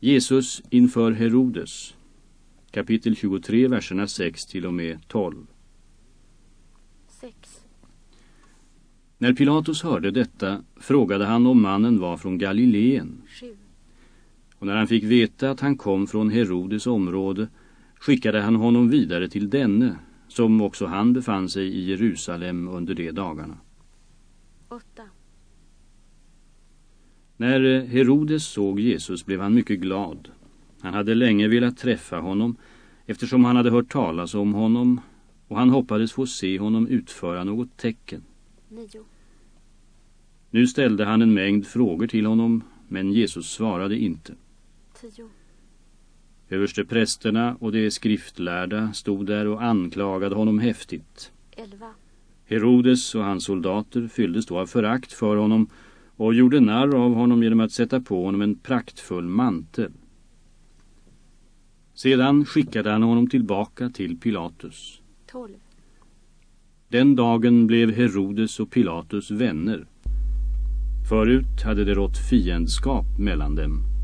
Jesus inför Herodes Kapitel 23, verserna 6 till och med 12 6. När Pilatus hörde detta frågade han om mannen var från Galileen 7. och när han fick veta att han kom från Herodes område skickade han honom vidare till denne som också han befann sig i Jerusalem under de dagarna. 8. När Herodes såg Jesus blev han mycket glad. Han hade länge velat träffa honom eftersom han hade hört talas om honom och han hoppades få se honom utföra något tecken. 9. Nu ställde han en mängd frågor till honom men Jesus svarade inte. 10. Överste prästerna och de skriftlärda stod där och anklagade honom häftigt. 11. Herodes och hans soldater fylldes då av förakt för honom och gjorde narr av honom genom att sätta på honom en praktfull mantel. Sedan skickade han honom tillbaka till Pilatus. 12. Den dagen blev Herodes och Pilatus vänner. Förut hade det rått fiendskap mellan dem.